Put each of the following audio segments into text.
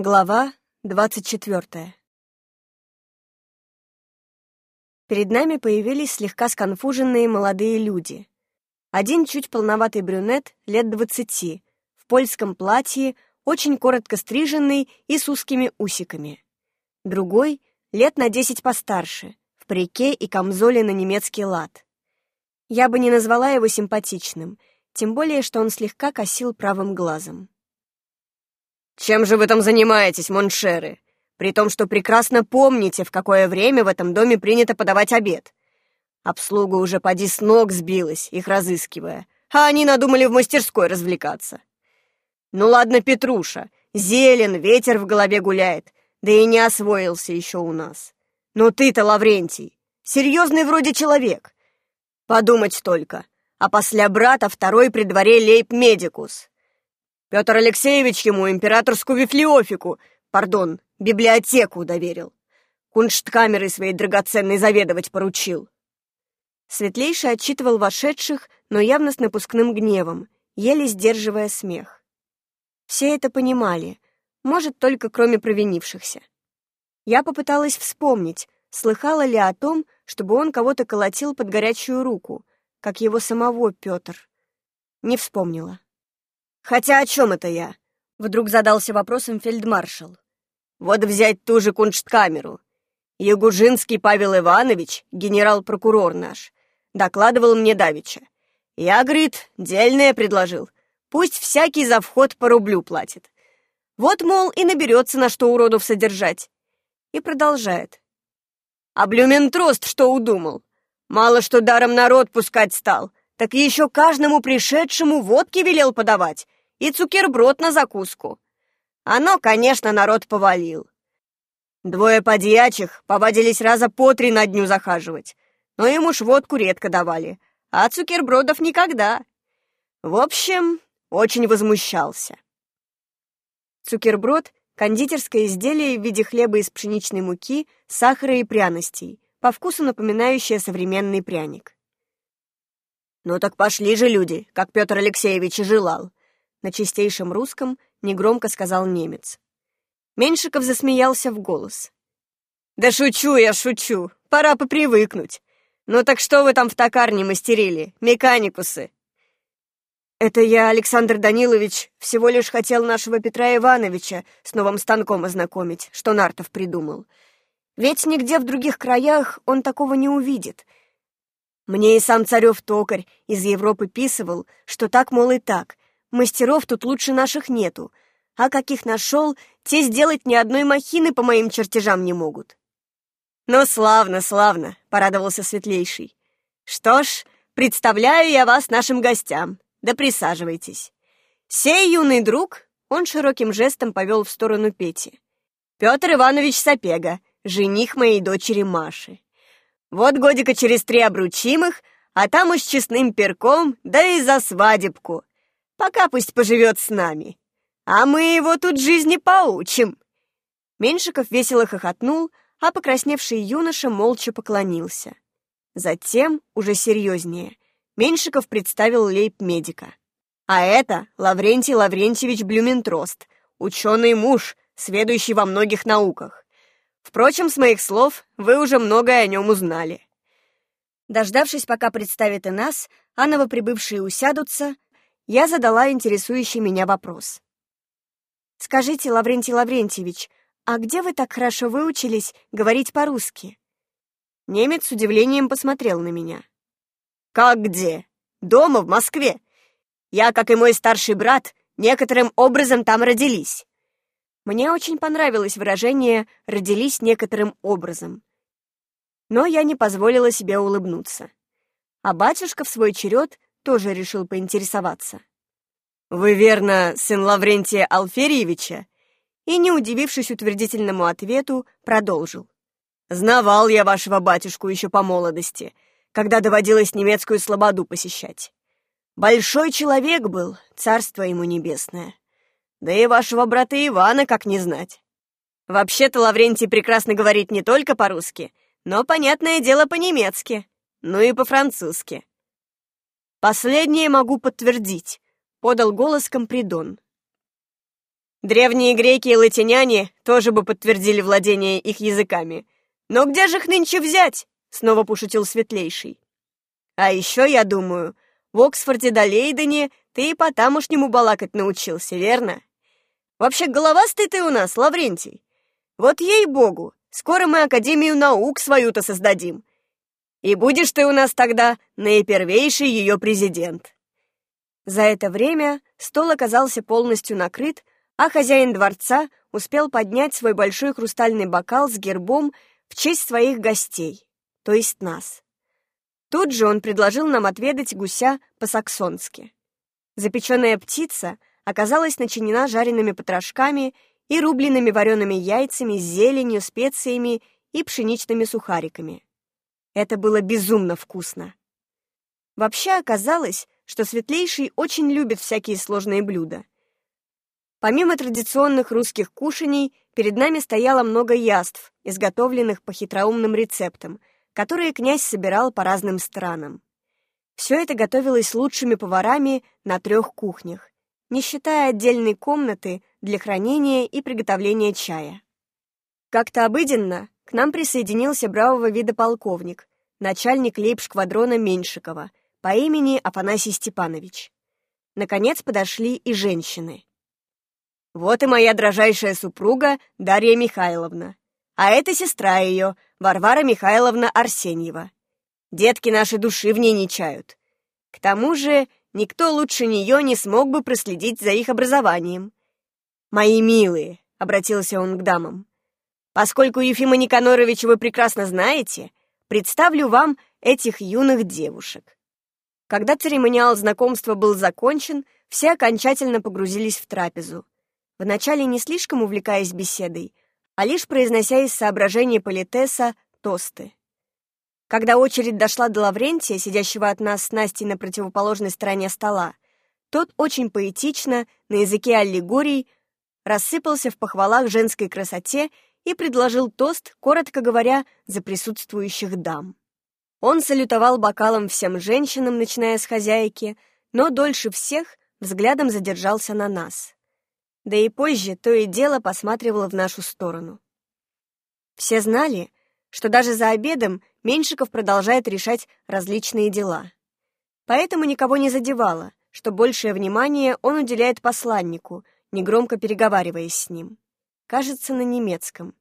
Глава двадцать четвертая. Перед нами появились слегка сконфуженные молодые люди. Один чуть полноватый брюнет, лет двадцати, в польском платье, очень коротко стриженный и с узкими усиками. Другой, лет на десять постарше, в парике и камзоле на немецкий лад. Я бы не назвала его симпатичным, тем более, что он слегка косил правым глазом. «Чем же вы там занимаетесь, моншеры? При том, что прекрасно помните, в какое время в этом доме принято подавать обед. Обслуга уже поди с ног сбилась, их разыскивая, а они надумали в мастерской развлекаться. Ну ладно, Петруша, зелен, ветер в голове гуляет, да и не освоился еще у нас. Но ты-то, Лаврентий, серьезный вроде человек. Подумать только, а после брата второй при дворе лейб-медикус. Петр Алексеевич ему императорскую вифлеофику, пардон, библиотеку доверил. Куншткамерой своей драгоценной заведовать поручил. Светлейший отчитывал вошедших, но явно с напускным гневом, еле сдерживая смех. Все это понимали, может, только кроме провинившихся. Я попыталась вспомнить, слыхала ли о том, чтобы он кого-то колотил под горячую руку, как его самого Петр. Не вспомнила. Хотя о чем это я? Вдруг задался вопросом фельдмаршал. Вот взять ту же куншткамеру. Ягужинский Павел Иванович, генерал-прокурор наш, докладывал мне давеча. Я, говорит, дельное предложил. Пусть всякий за вход по рублю платит. Вот, мол, и наберется на что уродов содержать. И продолжает. А Блюментрост что удумал? Мало что даром народ пускать стал, так еще каждому пришедшему водки велел подавать и цукерброд на закуску. Оно, конечно, народ повалил. Двое подьячих повадились раза по три на дню захаживать, но им уж водку редко давали, а цукербродов никогда. В общем, очень возмущался. Цукерброд — кондитерское изделие в виде хлеба из пшеничной муки, сахара и пряностей, по вкусу напоминающее современный пряник. «Ну так пошли же люди, как Петр Алексеевич и желал на чистейшем русском негромко сказал немец. Меньшиков засмеялся в голос. «Да шучу я, шучу. Пора попривыкнуть. Ну так что вы там в токарне мастерили, механикусы?» «Это я, Александр Данилович, всего лишь хотел нашего Петра Ивановича с новым станком ознакомить, что Нартов придумал. Ведь нигде в других краях он такого не увидит. Мне и сам царев токарь из Европы писывал, что так, мол, и так, Мастеров тут лучше наших нету, а каких нашел, те сделать ни одной махины по моим чертежам не могут. «Ну, славно, славно», — порадовался Светлейший. «Что ж, представляю я вас нашим гостям. Да присаживайтесь. Сей юный друг...» Он широким жестом повел в сторону Пети. «Петр Иванович Сапега, жених моей дочери Маши. Вот годика через три обручим их, а там уж честным перком, да и за свадебку. Пока пусть поживет с нами. А мы его тут жизни поучим. Меньшиков весело хохотнул, а покрасневший юноша молча поклонился. Затем, уже серьезнее, Меньшиков представил лейб-медика. А это Лаврентий Лаврентьевич Блюментрост, ученый муж, сведущий во многих науках. Впрочем, с моих слов, вы уже многое о нем узнали. Дождавшись, пока представит и нас, а новоприбывшие усядутся, я задала интересующий меня вопрос. «Скажите, Лаврентий Лаврентьевич, а где вы так хорошо выучились говорить по-русски?» Немец с удивлением посмотрел на меня. «Как где? Дома, в Москве. Я, как и мой старший брат, некоторым образом там родились». Мне очень понравилось выражение «родились некоторым образом». Но я не позволила себе улыбнуться. А батюшка в свой черед тоже решил поинтересоваться. «Вы, верно, сын Лаврентия Алферьевича?» И, не удивившись утвердительному ответу, продолжил. «Знавал я вашего батюшку еще по молодости, когда доводилось немецкую слободу посещать. Большой человек был, царство ему небесное. Да и вашего брата Ивана как не знать. Вообще-то Лаврентий прекрасно говорит не только по-русски, но, понятное дело, по-немецки, ну и по-французски. «Последнее могу подтвердить», — подал голос Компридон. Древние греки и латиняне тоже бы подтвердили владение их языками. Но где же их нынче взять? Снова пошутил Светлейший. А еще, я думаю, в Оксфорде да Лейдене ты и по-тамошнему балакать научился, верно? Вообще головастый ты у нас, Лаврентий. Вот ей-богу, скоро мы Академию наук свою-то создадим. И будешь ты у нас тогда наипервейший ее президент. За это время стол оказался полностью накрыт, а хозяин дворца успел поднять свой большой хрустальный бокал с гербом в честь своих гостей, то есть нас. Тут же он предложил нам отведать гуся по-саксонски. Запеченная птица оказалась начинена жареными потрошками и рубленными вареными яйцами с зеленью, специями и пшеничными сухариками. Это было безумно вкусно. Вообще оказалось, что Светлейший очень любит всякие сложные блюда. Помимо традиционных русских кушаний, перед нами стояло много яств, изготовленных по хитроумным рецептам, которые князь собирал по разным странам. Все это готовилось лучшими поварами на трех кухнях, не считая отдельной комнаты для хранения и приготовления чая. Как-то обыденно к нам присоединился бравого вида полковник, начальник лейб-шквадрона Меньшикова, по имени Афанасий Степанович. Наконец подошли и женщины. Вот и моя дрожайшая супруга Дарья Михайловна. А это сестра ее, Варвара Михайловна Арсеньева. Детки нашей души в ней не чают. К тому же никто лучше нее не смог бы проследить за их образованием. «Мои милые», — обратился он к дамам, «поскольку Ефима Никаноровича вы прекрасно знаете, представлю вам этих юных девушек. Когда церемониал знакомства был закончен, все окончательно погрузились в трапезу. Вначале не слишком увлекаясь беседой, а лишь произнося из соображений политеса тосты. Когда очередь дошла до Лаврентия, сидящего от нас с Настей на противоположной стороне стола, тот очень поэтично, на языке аллегорий, рассыпался в похвалах женской красоте и предложил тост, коротко говоря, за присутствующих дам. Он салютовал бокалом всем женщинам, начиная с хозяйки, но дольше всех взглядом задержался на нас. Да и позже то и дело посматривало в нашу сторону. Все знали, что даже за обедом Меньшиков продолжает решать различные дела. Поэтому никого не задевало, что большее внимание он уделяет посланнику, негромко переговариваясь с ним. Кажется, на немецком.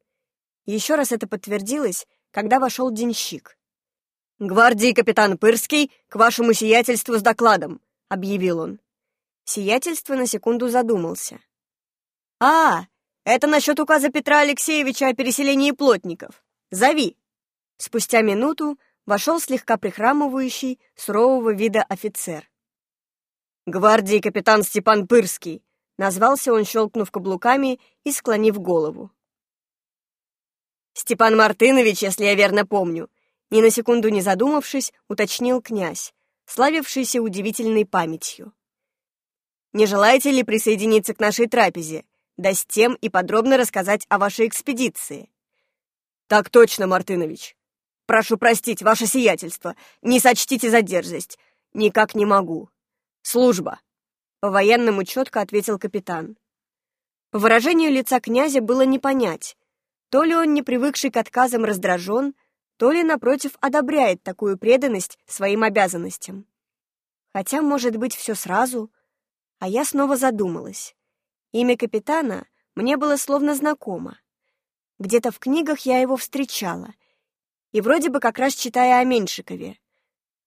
Еще раз это подтвердилось, когда вошел денщик. «Гвардии капитан Пырский к вашему сиятельству с докладом», — объявил он. Сиятельство на секунду задумался. «А, это насчет указа Петра Алексеевича о переселении плотников. Зови!» Спустя минуту вошел слегка прихрамывающий, сурового вида офицер. «Гвардии капитан Степан Пырский», — назвался он, щелкнув каблуками и склонив голову. «Степан Мартынович, если я верно помню, ни на секунду не задумавшись, уточнил князь, славившийся удивительной памятью. «Не желаете ли присоединиться к нашей трапезе, да с тем и подробно рассказать о вашей экспедиции?» «Так точно, Мартынович. Прошу простить, ваше сиятельство, не сочтите за дерзость. Никак не могу. Служба!» По-военному четко ответил капитан. По выражению лица князя было не понять, то ли он, не привыкший к отказам, раздражен, то ли, напротив, одобряет такую преданность своим обязанностям. Хотя, может быть, все сразу. А я снова задумалась. Имя капитана мне было словно знакомо. Где-то в книгах я его встречала. И вроде бы как раз читая о Меньшикове.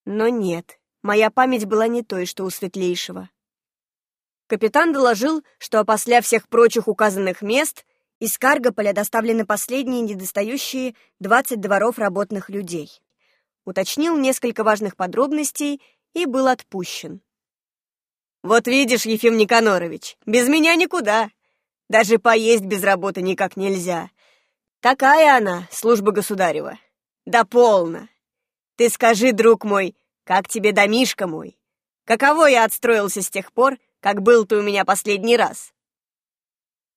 Но нет, моя память была не той, что у Светлейшего. Капитан доложил, что опосля всех прочих указанных мест из Каргополя доставлены последние недостающие 20 дворов работных людей. Уточнил несколько важных подробностей и был отпущен. «Вот видишь, Ефим Никанорович, без меня никуда. Даже поесть без работы никак нельзя. Такая она, служба государева. Да полно. Ты скажи, друг мой, как тебе домишка мой? Каково я отстроился с тех пор, как был ты у меня последний раз?»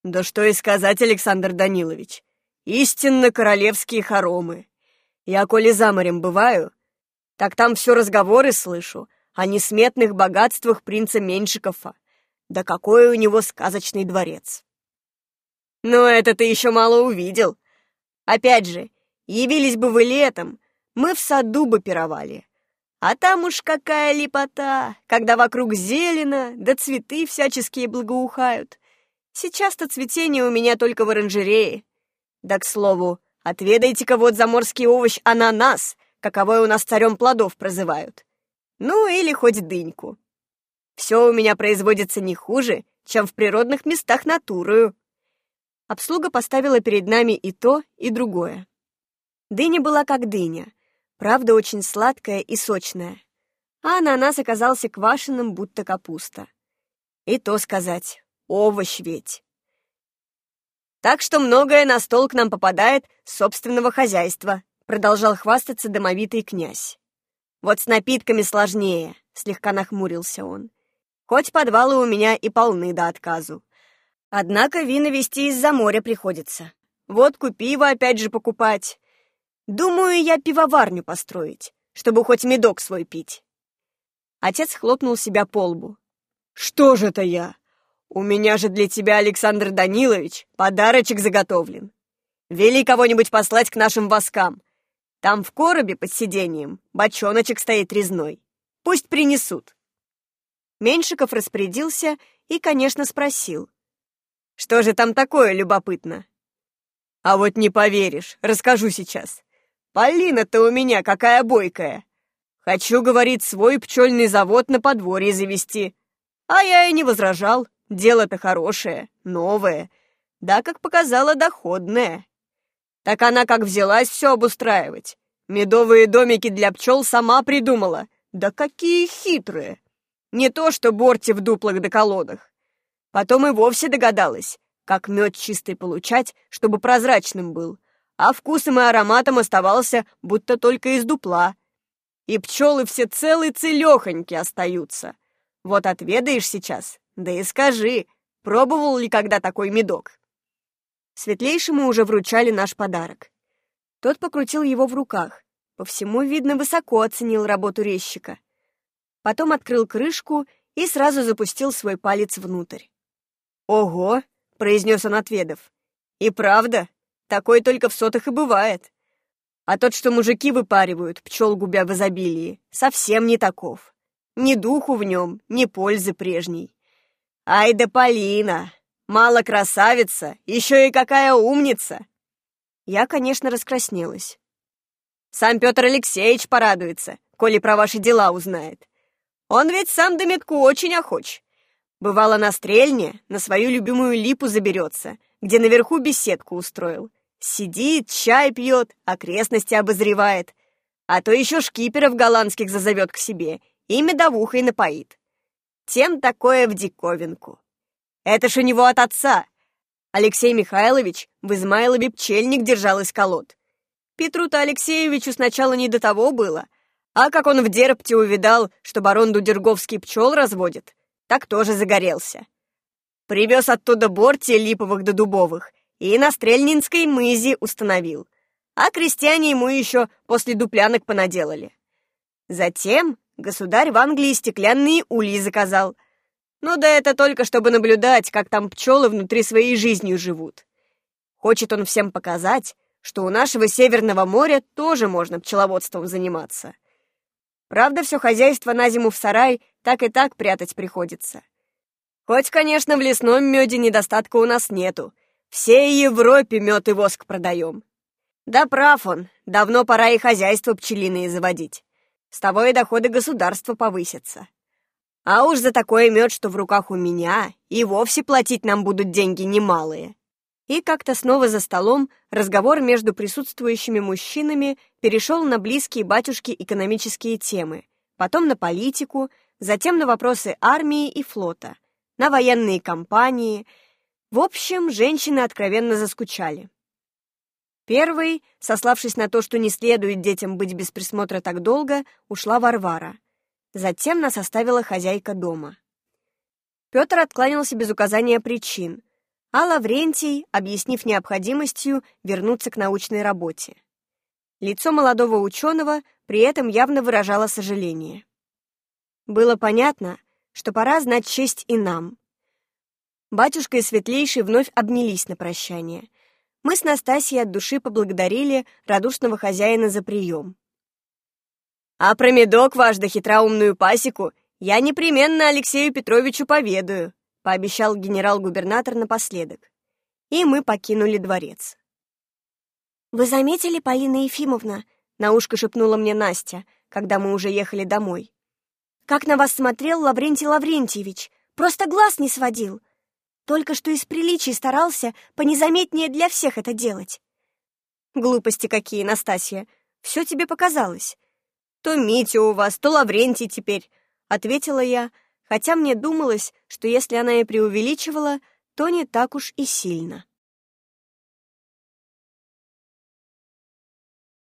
Да что и сказать, Александр Данилович. Истинно королевские хоромы. Я, коли за морем бываю, так там все разговоры слышу о несметных богатствах принца Меньшикова. Да какой у него сказочный дворец. Но это ты еще мало увидел. Опять же, явились бы вы летом, мы в саду бы пировали. А там уж какая лепота, когда вокруг зелено, да цветы всяческие благоухают. Сейчас-то цветение у меня только в оранжерее. Да, к слову, отведайте-ка вот заморский овощ ананас, каковой у нас царем плодов прозывают. Ну, или хоть дыньку. Все у меня производится не хуже, чем в природных местах натурою. Обслуга поставила перед нами и то, и другое. Дыня была как дыня, правда, очень сладкая и сочная, а ананас оказался квашеным, будто капуста. И то сказать, овощ ведь. Так что многое на стол к нам попадает с собственного хозяйства, продолжал хвастаться домовитый князь. Вот с напитками сложнее, слегка нахмурился он. Хоть подвалы у меня и полны до отказу. Однако вина везти из-за моря приходится. Водку, пиво опять же покупать. Думаю, я пивоварню построить, чтобы хоть медок свой пить. Отец хлопнул себя по лбу. Что же это я? У меня же для тебя, Александр Данилович, подарочек заготовлен. Вели кого-нибудь послать к нашим воскам. Там в коробе под сиденьем бочоночек стоит резной. Пусть принесут. Меньшиков распорядился и, конечно, спросил. «Что же там такое любопытно?» «А вот не поверишь, расскажу сейчас. Полина-то у меня какая бойкая. Хочу, говорит, свой пчельный завод на подворье завести. А я и не возражал. Дело-то хорошее, новое. Да, как показала, доходное. Так она как взялась все обустраивать. Медовые домики для пчел сама придумала. Да какие хитрые! Не то что борти в дуплах да колодах. Потом и вовсе догадалась, как мед чистый получать, чтобы прозрачным был, а вкусом и ароматом оставался, будто только из дупла. И пчелы все целые целехоньки остаются. Вот отведаешь сейчас, да и скажи, пробовал ли когда такой медок? Светлейшему уже вручали наш подарок. Тот покрутил его в руках. По всему, видно, высоко оценил работу резчика потом открыл крышку и сразу запустил свой палец внутрь. «Ого!» — произнес он, отведав. «И правда, такое только в сотах и бывает. А тот, что мужики выпаривают, пчел губя в изобилии, совсем не таков. Ни духу в нем, ни пользы прежней. Ай да Полина! Мало красавица, еще и какая умница!» Я, конечно, раскраснелась. Сам Петр Алексеевич порадуется, коли про ваши дела узнает. Он ведь сам до метку очень охоч. Бывало на стрельне, на свою любимую липу заберется, где наверху беседку устроил. Сидит, чай пьет, окрестности обозревает. А то еще шкиперов голландских зазовет к себе и медовухой напоит. Тем такое в диковинку. Это ж у него от отца. Алексей Михайлович в Измайлове пчельник держал из колод. Петру-то Алексеевичу сначала не до того было, а как он в Дерпте увидал, что барон Дудерговский пчел разводит, так тоже загорелся. Привез оттуда борти липовых да дубовых и на Стрельнинской мызе установил, а крестьяне ему еще после дуплянок понаделали. Затем государь в Англии стеклянные ульи заказал. Ну да это только чтобы наблюдать, как там пчелы внутри своей жизнью живут. Хочет он всем показать, что у нашего Северного моря тоже можно пчеловодством заниматься. Правда, все хозяйство на зиму в сарай так и так прятать приходится. Хоть, конечно, в лесном меде недостатка у нас нету. Всей Европе мед и воск продаем. Да прав он, давно пора и хозяйство пчелиные заводить. С того и доходы государства повысятся. А уж за такой мед, что в руках у меня, и вовсе платить нам будут деньги немалые. И как-то снова за столом разговор между присутствующими мужчинами перешел на близкие батюшки экономические темы, потом на политику, затем на вопросы армии и флота, на военные кампании. В общем, женщины откровенно заскучали. Первой, сославшись на то, что не следует детям быть без присмотра так долго, ушла Варвара. Затем нас оставила хозяйка дома. Петр откланялся без указания причин — а Лаврентий, объяснив необходимостью вернуться к научной работе. Лицо молодого ученого при этом явно выражало сожаление. Было понятно, что пора знать честь и нам. Батюшка и Светлейший вновь обнялись на прощание. Мы с Настасьей от души поблагодарили радушного хозяина за прием. «А про медок ваш да хитроумную пасеку я непременно Алексею Петровичу поведаю», пообещал генерал-губернатор напоследок. И мы покинули дворец. «Вы заметили, Полина Ефимовна?» — на ушко шепнула мне Настя, когда мы уже ехали домой. «Как на вас смотрел Лаврентий Лаврентьевич! Просто глаз не сводил! Только что из приличий старался понезаметнее для всех это делать!» «Глупости какие, Настасья! Все тебе показалось! То Митя у вас, то Лаврентий теперь!» — ответила я, хотя мне думалось, что если она и преувеличивала, то не так уж и сильно.